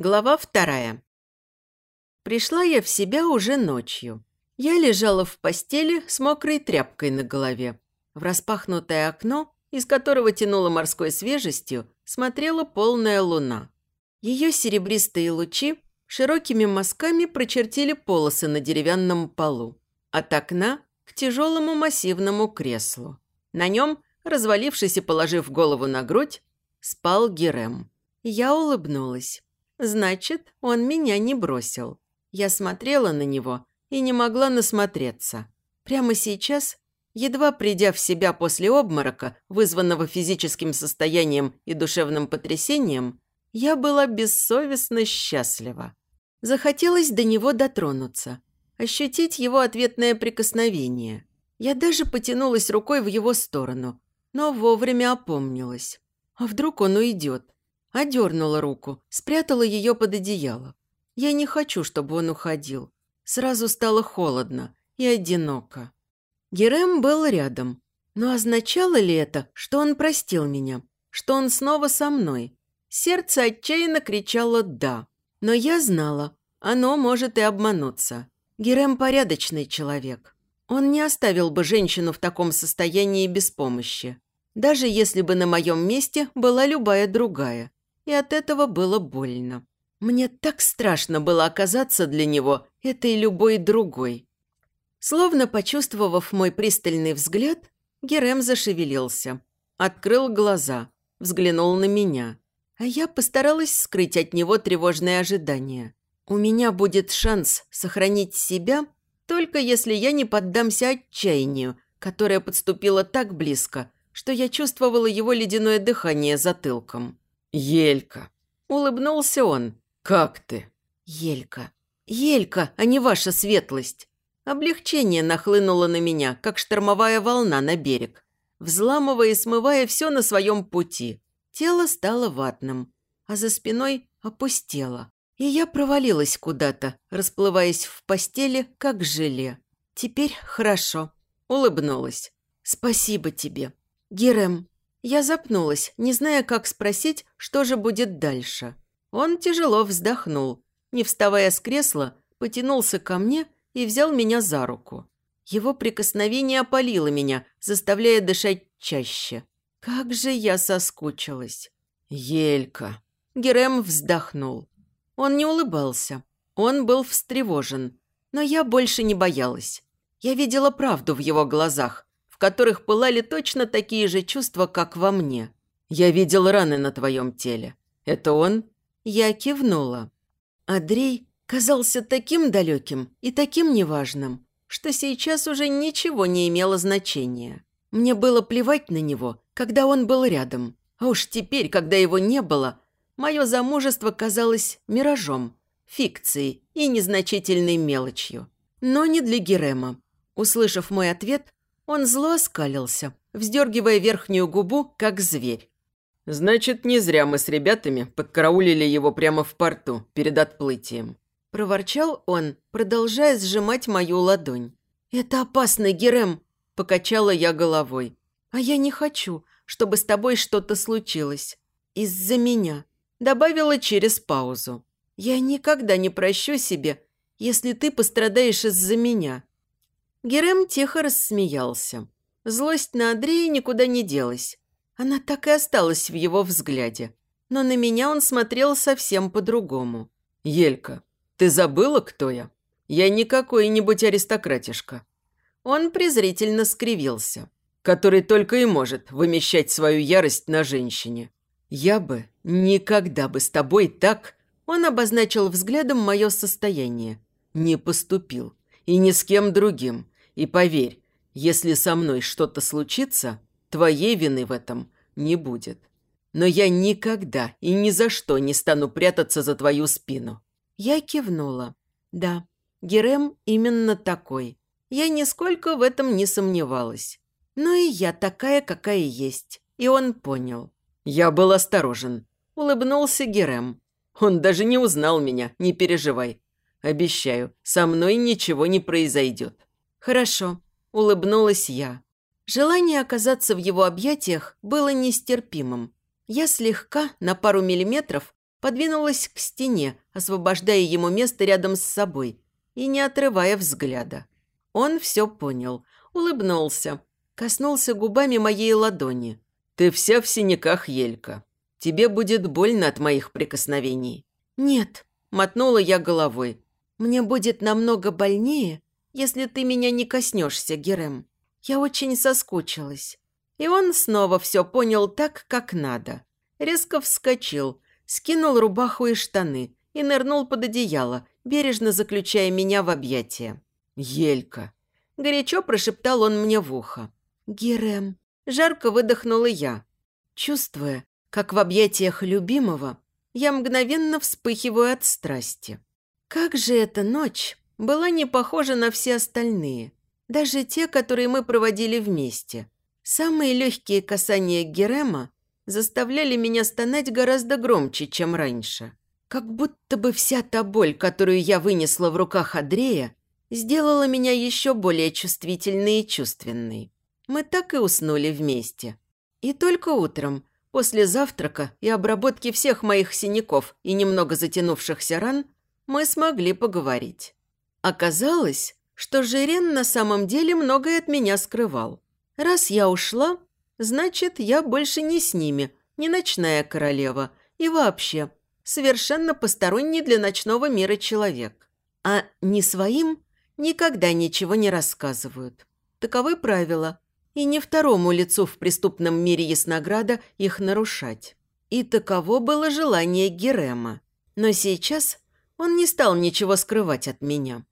Глава вторая. Пришла я в себя уже ночью. Я лежала в постели с мокрой тряпкой на голове. В распахнутое окно, из которого тянуло морской свежестью, смотрела полная луна. Ее серебристые лучи широкими мазками прочертили полосы на деревянном полу. От окна к тяжелому массивному креслу. На нем, развалившись и положив голову на грудь, спал Герем. Я улыбнулась. Значит, он меня не бросил. Я смотрела на него и не могла насмотреться. Прямо сейчас, едва придя в себя после обморока, вызванного физическим состоянием и душевным потрясением, я была бессовестно счастлива. Захотелось до него дотронуться, ощутить его ответное прикосновение. Я даже потянулась рукой в его сторону, но вовремя опомнилась. А вдруг он уйдет? Одернула руку, спрятала ее под одеяло. Я не хочу, чтобы он уходил. Сразу стало холодно и одиноко. Герем был рядом. Но означало ли это, что он простил меня? Что он снова со мной? Сердце отчаянно кричало «да». Но я знала, оно может и обмануться. Герем порядочный человек. Он не оставил бы женщину в таком состоянии без помощи. Даже если бы на моем месте была любая другая и от этого было больно. Мне так страшно было оказаться для него этой любой другой. Словно почувствовав мой пристальный взгляд, Герем зашевелился, открыл глаза, взглянул на меня. А я постаралась скрыть от него тревожное ожидание. У меня будет шанс сохранить себя, только если я не поддамся отчаянию, которое подступило так близко, что я чувствовала его ледяное дыхание затылком. «Елька!» – улыбнулся он. «Как ты?» «Елька! Елька, а не ваша светлость!» Облегчение нахлынуло на меня, как штормовая волна на берег, взламывая и смывая все на своем пути. Тело стало ватным, а за спиной опустело. И я провалилась куда-то, расплываясь в постели, как желе. Теперь хорошо. Улыбнулась. «Спасибо тебе. Герем, я запнулась, не зная, как спросить, что же будет дальше. Он тяжело вздохнул, не вставая с кресла, потянулся ко мне и взял меня за руку. Его прикосновение опалило меня, заставляя дышать чаще. Как же я соскучилась. «Елька!» Герем вздохнул. Он не улыбался. Он был встревожен. Но я больше не боялась. Я видела правду в его глазах, которых пылали точно такие же чувства, как во мне. «Я видел раны на твоем теле. Это он?» Я кивнула. Андрей казался таким далеким и таким неважным, что сейчас уже ничего не имело значения. Мне было плевать на него, когда он был рядом. А уж теперь, когда его не было, мое замужество казалось миражом, фикцией и незначительной мелочью. Но не для Герема. Услышав мой ответ, он зло оскалился, вздергивая верхнюю губу, как зверь. «Значит, не зря мы с ребятами подкараулили его прямо в порту перед отплытием». Проворчал он, продолжая сжимать мою ладонь. «Это опасно, Герем!» – покачала я головой. «А я не хочу, чтобы с тобой что-то случилось. Из-за меня», – добавила через паузу. «Я никогда не прощу себе, если ты пострадаешь из-за меня. Герем тихо рассмеялся. Злость на Андрея никуда не делась. Она так и осталась в его взгляде. Но на меня он смотрел совсем по-другому. «Елька, ты забыла, кто я? Я не какой-нибудь аристократишка». Он презрительно скривился. «Который только и может вымещать свою ярость на женщине. Я бы никогда бы с тобой так...» Он обозначил взглядом мое состояние. «Не поступил и ни с кем другим. И поверь, если со мной что-то случится, твоей вины в этом не будет. Но я никогда и ни за что не стану прятаться за твою спину». Я кивнула. «Да, Герем именно такой. Я нисколько в этом не сомневалась. Но и я такая, какая есть. И он понял». «Я был осторожен», – улыбнулся Герем. «Он даже не узнал меня, не переживай. Обещаю, со мной ничего не произойдет». «Хорошо», – улыбнулась я. Желание оказаться в его объятиях было нестерпимым. Я слегка, на пару миллиметров, подвинулась к стене, освобождая ему место рядом с собой и не отрывая взгляда. Он все понял, улыбнулся, коснулся губами моей ладони. «Ты вся в синяках, Елька. Тебе будет больно от моих прикосновений». «Нет», – мотнула я головой. «Мне будет намного больнее, если ты меня не коснешься, Герем. Я очень соскучилась». И он снова все понял так, как надо. Резко вскочил, скинул рубаху и штаны и нырнул под одеяло, бережно заключая меня в объятия. «Елька!» – горячо прошептал он мне в ухо. «Герем!» – жарко выдохнула я, чувствуя, как в объятиях любимого я мгновенно вспыхиваю от страсти. Как же эта ночь была не похожа на все остальные, даже те, которые мы проводили вместе. Самые легкие касания Герема заставляли меня стонать гораздо громче, чем раньше. Как будто бы вся та боль, которую я вынесла в руках Андрея, сделала меня еще более чувствительной и чувственной. Мы так и уснули вместе. И только утром, после завтрака и обработки всех моих синяков и немного затянувшихся ран, мы смогли поговорить. Оказалось, что Жирен на самом деле многое от меня скрывал. Раз я ушла, значит, я больше не с ними, не ночная королева и вообще совершенно посторонний для ночного мира человек. А не своим никогда ничего не рассказывают. Таковы правила, и не второму лицу в преступном мире Яснограда их нарушать. И таково было желание Герема. Но сейчас он не стал ничего скрывать от меня.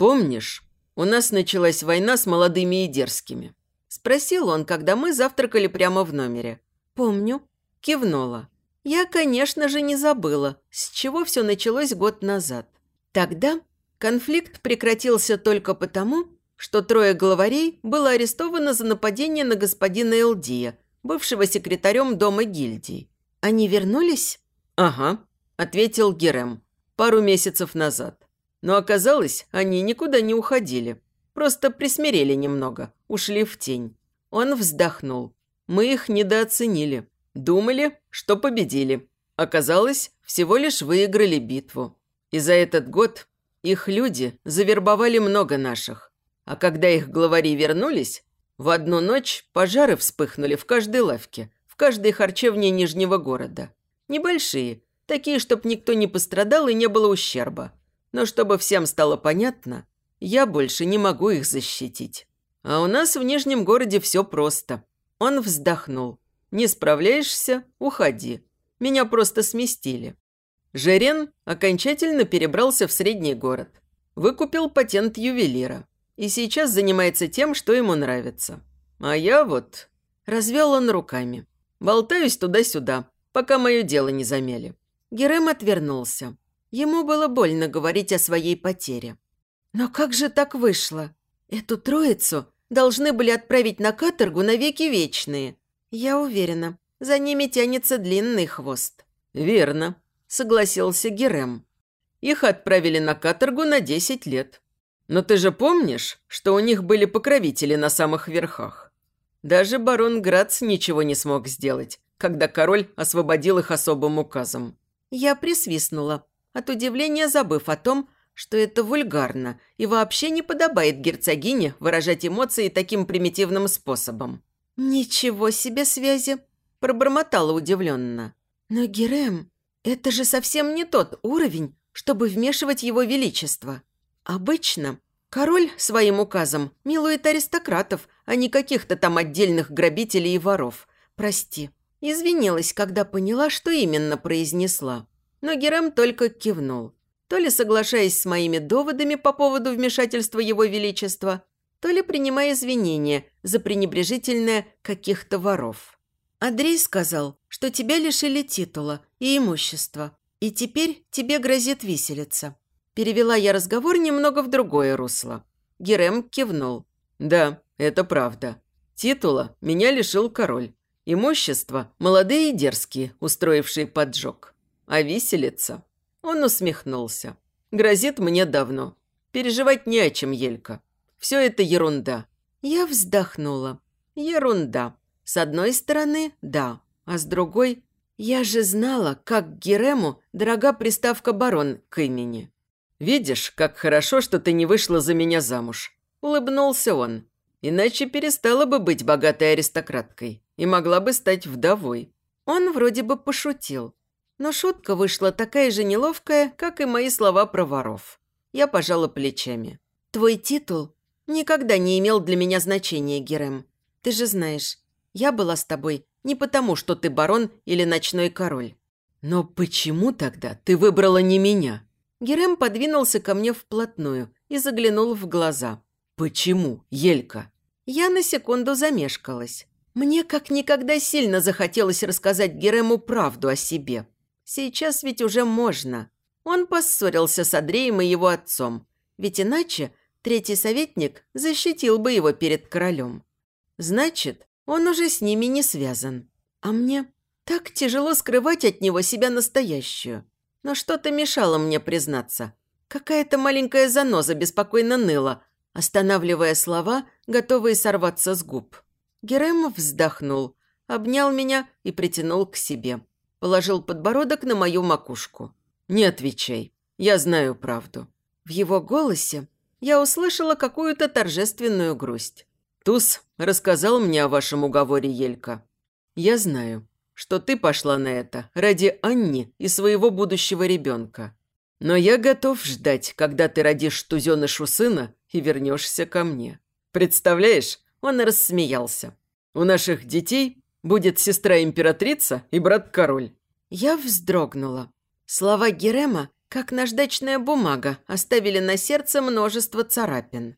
«Помнишь, у нас началась война с молодыми и дерзкими?» Спросил он, когда мы завтракали прямо в номере. «Помню». Кивнула. Я, конечно же, не забыла, с чего все началось год назад. Тогда конфликт прекратился только потому, что трое главарей было арестовано за нападение на господина Элдия, бывшего секретарем дома гильдии. Они вернулись? «Ага», – ответил Герем, пару месяцев назад. Но оказалось, они никуда не уходили. Просто присмирели немного, ушли в тень. Он вздохнул. Мы их недооценили. Думали, что победили. Оказалось, всего лишь выиграли битву. И за этот год их люди завербовали много наших. А когда их главари вернулись, в одну ночь пожары вспыхнули в каждой лавке, в каждой харчевне Нижнего города. Небольшие, такие, чтобы никто не пострадал и не было ущерба. Но чтобы всем стало понятно, я больше не могу их защитить. А у нас в Нижнем городе все просто. Он вздохнул. Не справляешься – уходи. Меня просто сместили. Жерен окончательно перебрался в средний город. Выкупил патент ювелира. И сейчас занимается тем, что ему нравится. А я вот... Развел он руками. Болтаюсь туда-сюда, пока мое дело не замели. Герем отвернулся. Ему было больно говорить о своей потере. Но как же так вышло? Эту троицу должны были отправить на каторгу навеки вечные. Я уверена, за ними тянется длинный хвост. «Верно», – согласился Герем. «Их отправили на каторгу на десять лет. Но ты же помнишь, что у них были покровители на самых верхах? Даже барон Грац ничего не смог сделать, когда король освободил их особым указом». Я присвистнула, от удивления забыв о том, что это вульгарно и вообще не подобает герцогине выражать эмоции таким примитивным способом. «Ничего себе связи!» – пробормотала удивленно. «Но, Герем, это же совсем не тот уровень, чтобы вмешивать его величество. Обычно король своим указом милует аристократов, а не каких-то там отдельных грабителей и воров. Прости». Извинилась, когда поняла, что именно произнесла. Но Герем только кивнул, то ли соглашаясь с моими доводами по поводу вмешательства его величества, то ли принимая извинения за пренебрежительное каких-то воров. Андрей сказал, что тебя лишили титула и имущества, и теперь тебе грозит виселица. Перевела я разговор немного в другое русло. Герем кивнул. «Да, это правда. Титула меня лишил король. Имущество – молодые и дерзкие, устроившие поджог. А виселица?» Он усмехнулся. «Грозит мне давно. Переживать не о чем, Елька. Все это ерунда». Я вздохнула. Ерунда. С одной стороны, да. А с другой, Я же знала, как Герему дорога приставка «барон» к имени. «Видишь, как хорошо, что ты не вышла за меня замуж», – улыбнулся он. «Иначе перестала бы быть богатой аристократкой и могла бы стать вдовой». Он вроде бы пошутил, но шутка вышла такая же неловкая, как и мои слова про воров. Я пожала плечами. «Твой титул никогда не имел для меня значения, Герем. Ты же знаешь, я была с тобой не потому, что ты барон или ночной король». «Но почему тогда ты выбрала не меня?» Герем подвинулся ко мне вплотную и заглянул в глаза. «Почему, Елька?» Я на секунду замешкалась. Мне как никогда сильно захотелось рассказать Герему правду о себе. Сейчас ведь уже можно. Он поссорился с Андреем и его отцом. Ведь иначе третий советник защитил бы его перед королем. Значит, он уже с ними не связан. А мне так тяжело скрывать от него себя настоящую. Но что-то мешало мне признаться. Какая-то маленькая заноза беспокойно ныла, останавливая слова, готовые сорваться с губ. Герем вздохнул, обнял меня и притянул к себе. Положил подбородок на мою макушку. «Не отвечай, я знаю правду». В его голосе я услышала какую-то торжественную грусть. «Туз рассказал мне о вашем уговоре, Елька. Я знаю, что ты пошла на это ради Анни и своего будущего ребенка. Но я готов ждать, когда ты родишь тузенышу сына и вернешься ко мне. Представляешь, он рассмеялся. У наших детей будет сестра-императрица и брат-король. Я вздрогнула. Слова Герема, как наждачная бумага, оставили на сердце множество царапин.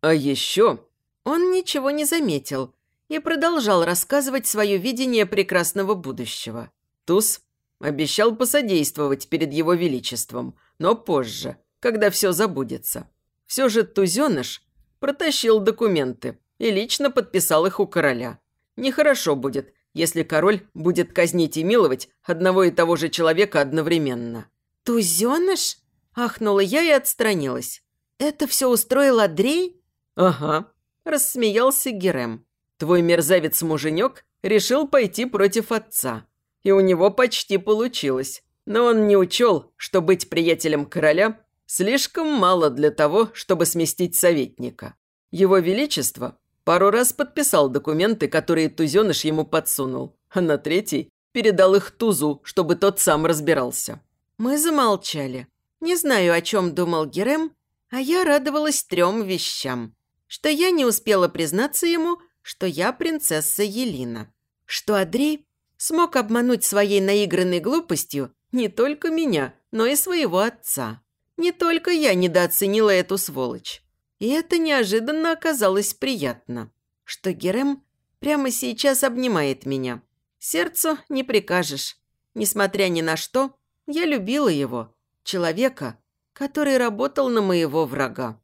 А еще... Он ничего не заметил, и продолжал рассказывать свое видение прекрасного будущего. Туз обещал посодействовать перед его величеством, но позже, когда все забудется. Все же Тузеныш протащил документы и лично подписал их у короля. Нехорошо будет, если король будет казнить и миловать одного и того же человека одновременно. «Тузеныш?» – ахнула я и отстранилась. «Это все устроил Андрей?» «Ага», – рассмеялся Герем. Твой мерзавец-муженек решил пойти против отца. И у него почти получилось. Но он не учел, что быть приятелем короля слишком мало для того, чтобы сместить советника. Его Величество пару раз подписал документы, которые Тузеныш ему подсунул, а на третий передал их Тузу, чтобы тот сам разбирался. Мы замолчали. Не знаю, о чем думал Герем, а я радовалась трем вещам. Что я не успела признаться ему, что я принцесса Елина. Что Андрей смог обмануть своей наигранной глупостью не только меня, но и своего отца. Не только я недооценила эту сволочь. И это неожиданно оказалось приятно. Что Герем прямо сейчас обнимает меня. Сердцу не прикажешь. Несмотря ни на что, я любила его, человека, который работал на моего врага.